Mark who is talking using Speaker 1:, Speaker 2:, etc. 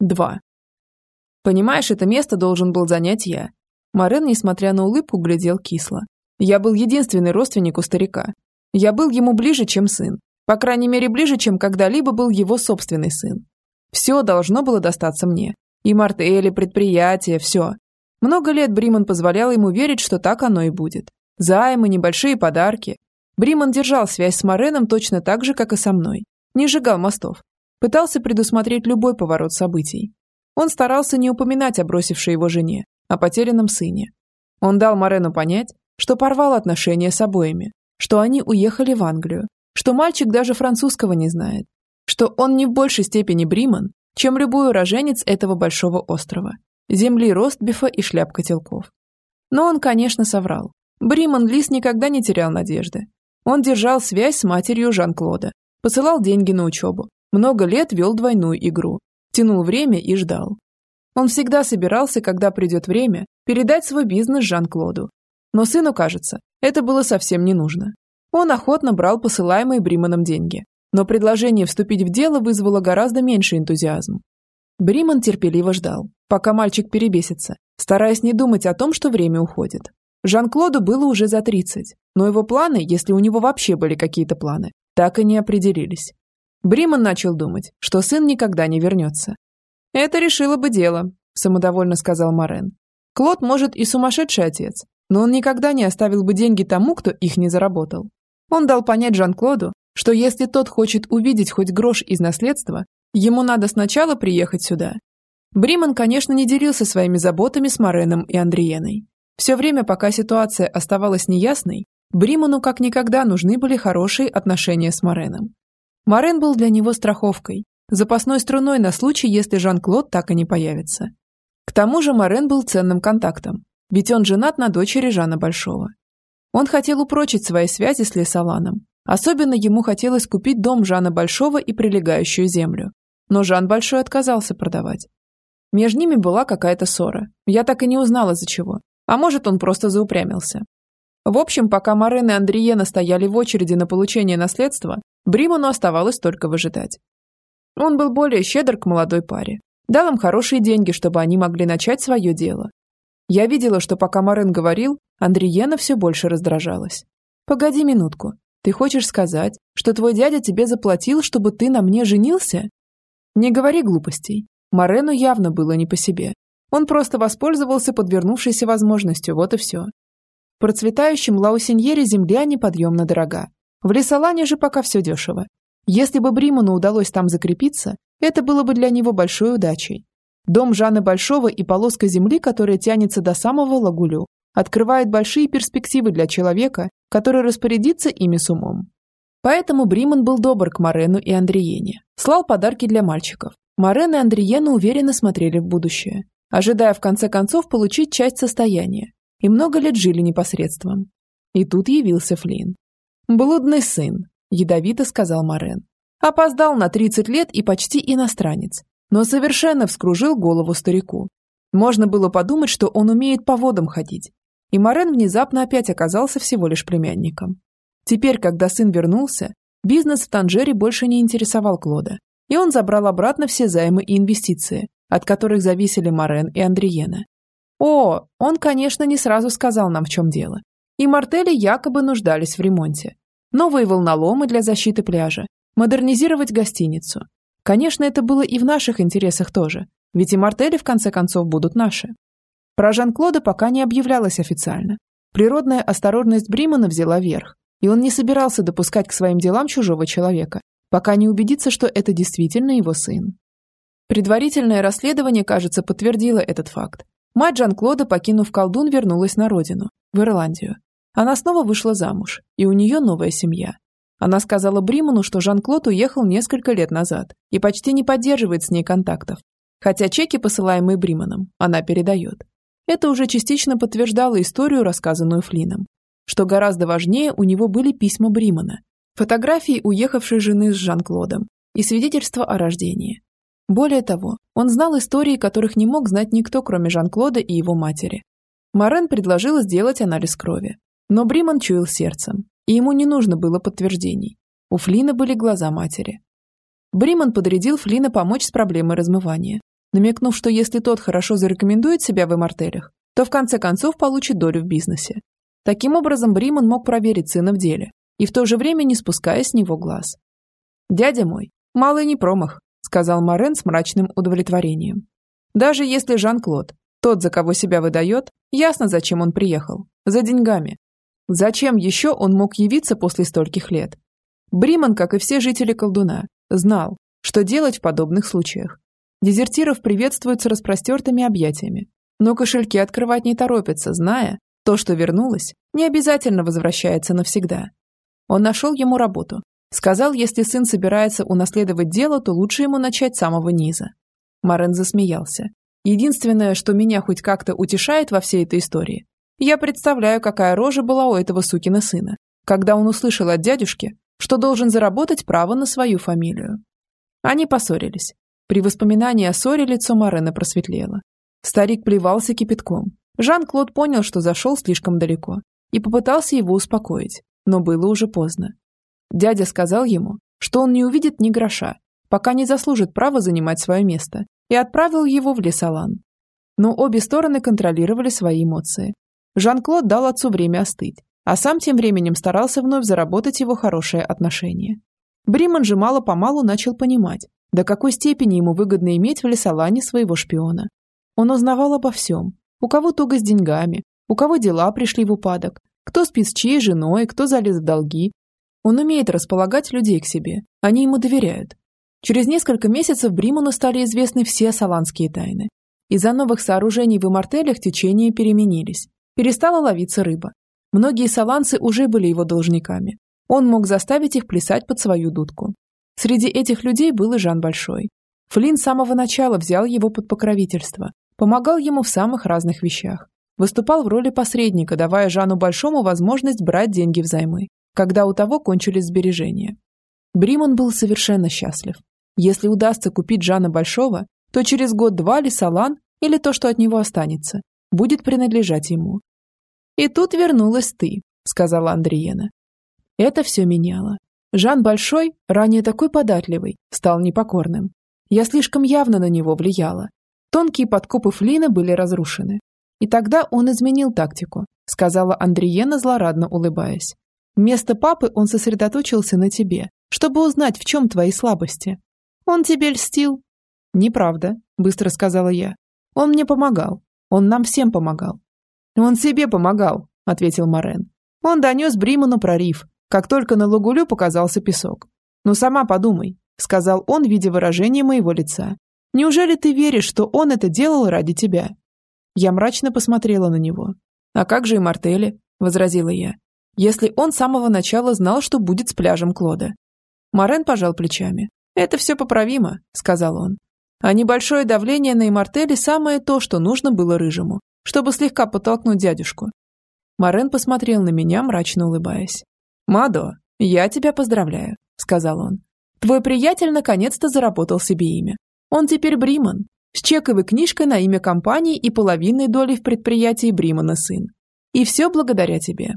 Speaker 1: 2. Понимаешь, это место должен был занять я. Морен, несмотря на улыбку, глядел кисло. Я был единственный родственник у старика. Я был ему ближе, чем сын. По крайней мере, ближе, чем когда-либо был его собственный сын. Все должно было достаться мне. И мартели, предприятия, все. Много лет Бриман позволял ему верить, что так оно и будет. Займы, небольшие подарки. Бриман держал связь с Мореном точно так же, как и со мной. Не сжигал мостов. Пытался предусмотреть любой поворот событий. Он старался не упоминать о бросившей его жене, о потерянном сыне. Он дал Морену понять, что порвал отношения с обоими, что они уехали в Англию, что мальчик даже французского не знает, что он не в большей степени Бриман, чем любой уроженец этого большого острова, земли Ростбифа и шляп котелков. Но он, конечно, соврал. Бриман Лис никогда не терял надежды. Он держал связь с матерью Жан-Клода, посылал деньги на учебу, много лет вел двойную игру, тянул время и ждал. Он всегда собирался, когда придет время, передать свой бизнес Жан-Клоду. Но сыну, кажется, это было совсем не нужно. Он охотно брал посылаемые Бриманом деньги, но предложение вступить в дело вызвало гораздо меньше энтузиазм. Бриман терпеливо ждал, пока мальчик перебесится, стараясь не думать о том, что время уходит. Жан-Клоду было уже за 30, но его планы, если у него вообще были какие-то планы, так и не определились. Бриман начал думать, что сын никогда не вернется. «Это решило бы дело», – самодовольно сказал Морен. «Клод, может, и сумасшедший отец, но он никогда не оставил бы деньги тому, кто их не заработал. Он дал понять Жан-Клоду, что если тот хочет увидеть хоть грош из наследства, ему надо сначала приехать сюда. Бриман, конечно, не делился своими заботами с Мореном и Андриеной. Все время, пока ситуация оставалась неясной, Бриману как никогда нужны были хорошие отношения с Мореном. Морен был для него страховкой, запасной струной на случай, если Жан-Клод так и не появится. К тому же Морен был ценным контактом, ведь он женат на дочери Жана Большого. Он хотел упрочить свои связи с Лесоланом. Особенно ему хотелось купить дом Жана Большого и прилегающую землю. Но Жан Большой отказался продавать. Между ними была какая-то ссора. Я так и не узнала, за чего. А может, он просто заупрямился. В общем, пока Морен и Андриена стояли в очереди на получение наследства, Бриману оставалось только выжидать. Он был более щедр к молодой паре. Дал им хорошие деньги, чтобы они могли начать свое дело. Я видела, что пока Морен говорил, Андриена все больше раздражалась. «Погоди минутку. Ты хочешь сказать, что твой дядя тебе заплатил, чтобы ты на мне женился?» «Не говори глупостей. Морену явно было не по себе. Он просто воспользовался подвернувшейся возможностью, вот и все. Процветающем Лаусеньере земля неподъемно дорога. В Лесолане же пока все дешево. Если бы Бриману удалось там закрепиться, это было бы для него большой удачей. Дом Жана Большого и полоска земли, которая тянется до самого Лагулю, открывает большие перспективы для человека, который распорядится ими с умом. Поэтому Бриман был добр к Морену и Андриене, слал подарки для мальчиков. Морен и Андриена уверенно смотрели в будущее, ожидая в конце концов получить часть состояния, и много лет жили непосредством. И тут явился Флинн. «Блудный сын», – ядовито сказал Морен. Опоздал на 30 лет и почти иностранец, но совершенно вскружил голову старику. Можно было подумать, что он умеет по водам ходить. И Морен внезапно опять оказался всего лишь племянником. Теперь, когда сын вернулся, бизнес в Танжере больше не интересовал Клода, и он забрал обратно все займы и инвестиции, от которых зависели Морен и Андриена. О, он, конечно, не сразу сказал нам, в чем дело. И мартели якобы нуждались в ремонте новые волноломы для защиты пляжа, модернизировать гостиницу. Конечно, это было и в наших интересах тоже, ведь и мартели в конце концов будут наши. Про Жан-Клода пока не объявлялось официально. Природная осторожность Бримана взяла верх, и он не собирался допускать к своим делам чужого человека, пока не убедится, что это действительно его сын. Предварительное расследование, кажется, подтвердило этот факт. Мать Жан-Клода, покинув колдун, вернулась на родину, в Ирландию, она снова вышла замуж, и у нее новая семья. Она сказала Бриману, что Жан-Клод уехал несколько лет назад и почти не поддерживает с ней контактов, хотя чеки, посылаемые Бриманом, она передает. Это уже частично подтверждало историю, рассказанную Флином. Что гораздо важнее, у него были письма Бримана, фотографии уехавшей жены с Жан-Клодом и свидетельства о рождении. Более того, он знал истории, которых не мог знать никто, кроме Жан-Клода и его матери. Морен предложила сделать анализ крови, но Бриман чуял сердцем, и ему не нужно было подтверждений. У Флина были глаза матери. Бриман подрядил Флина помочь с проблемой размывания. намекнув, что если тот хорошо зарекомендует себя в имартелях, то в конце концов получит долю в бизнесе. Таким образом, Бриман мог проверить сына в деле и в то же время не спуская с него глаз. «Дядя мой, малый не промах», — сказал Морен с мрачным удовлетворением. «Даже если Жан-Клод, тот, за кого себя выдает, ясно, зачем он приехал. За деньгами. Зачем еще он мог явиться после стольких лет? Бриман, как и все жители колдуна, знал, что делать в подобных случаях. Дезертиров приветствуют с распростертыми объятиями, но кошельки открывать не торопятся, зная, то, что вернулось, не обязательно возвращается навсегда. Он нашел ему работу. Сказал, если сын собирается унаследовать дело, то лучше ему начать с самого низа. Марен засмеялся. Единственное, что меня хоть как-то утешает во всей этой истории, я представляю, какая рожа была у этого сукина сына, когда он услышал от дядюшки, что должен заработать право на свою фамилию. Они поссорились. При воспоминании о ссоре лицо Морена просветлело. Старик плевался кипятком. Жан-Клод понял, что зашел слишком далеко, и попытался его успокоить, но было уже поздно. Дядя сказал ему, что он не увидит ни гроша, пока не заслужит право занимать свое место, и отправил его в Лесолан. Но обе стороны контролировали свои эмоции. Жан-Клод дал отцу время остыть, а сам тем временем старался вновь заработать его хорошее отношение. Бриман же мало-помалу начал понимать, до какой степени ему выгодно иметь в Лесолане своего шпиона. Он узнавал обо всем. У кого туго с деньгами, у кого дела пришли в упадок, кто спит с чьей женой, кто залез в долги. Он умеет располагать людей к себе, они ему доверяют. Через несколько месяцев Бриману стали известны все саланские тайны. Из-за новых сооружений в Имартелях течения переменились. Перестала ловиться рыба. Многие саланцы уже были его должниками. Он мог заставить их плясать под свою дудку. Среди этих людей был и Жан Большой. Флинн с самого начала взял его под покровительство, помогал ему в самых разных вещах. Выступал в роли посредника, давая Жану Большому возможность брать деньги взаймы, когда у того кончились сбережения. Бриман был совершенно счастлив. Если удастся купить Жана Большого, то через год-два Лисалан, или то, что от него останется, будет принадлежать ему. «И тут вернулась ты», — сказала Андриена. Это все меняло. Жан Большой, ранее такой податливый, стал непокорным. Я слишком явно на него влияла. Тонкие подкопы Флина были разрушены. И тогда он изменил тактику, сказала Андриена, злорадно улыбаясь. Вместо папы он сосредоточился на тебе, чтобы узнать, в чем твои слабости. Он тебе льстил. Неправда, быстро сказала я. Он мне помогал. Он нам всем помогал. Он себе помогал, ответил Морен. Он донес Бриману прорив, как только на Лагулю показался песок. «Ну сама подумай», — сказал он, видя выражение моего лица. «Неужели ты веришь, что он это делал ради тебя?» Я мрачно посмотрела на него. «А как же и Мартели?» — возразила я. «Если он с самого начала знал, что будет с пляжем Клода». Морен пожал плечами. «Это все поправимо», — сказал он. «А небольшое давление на Имартели самое то, что нужно было Рыжему, чтобы слегка подтолкнуть дядюшку». Морен посмотрел на меня, мрачно улыбаясь. «Мадо, я тебя поздравляю», — сказал он. «Твой приятель наконец-то заработал себе имя. Он теперь Бриман, с чековой книжкой на имя компании и половинной долей в предприятии Бримана сын. И все благодаря тебе.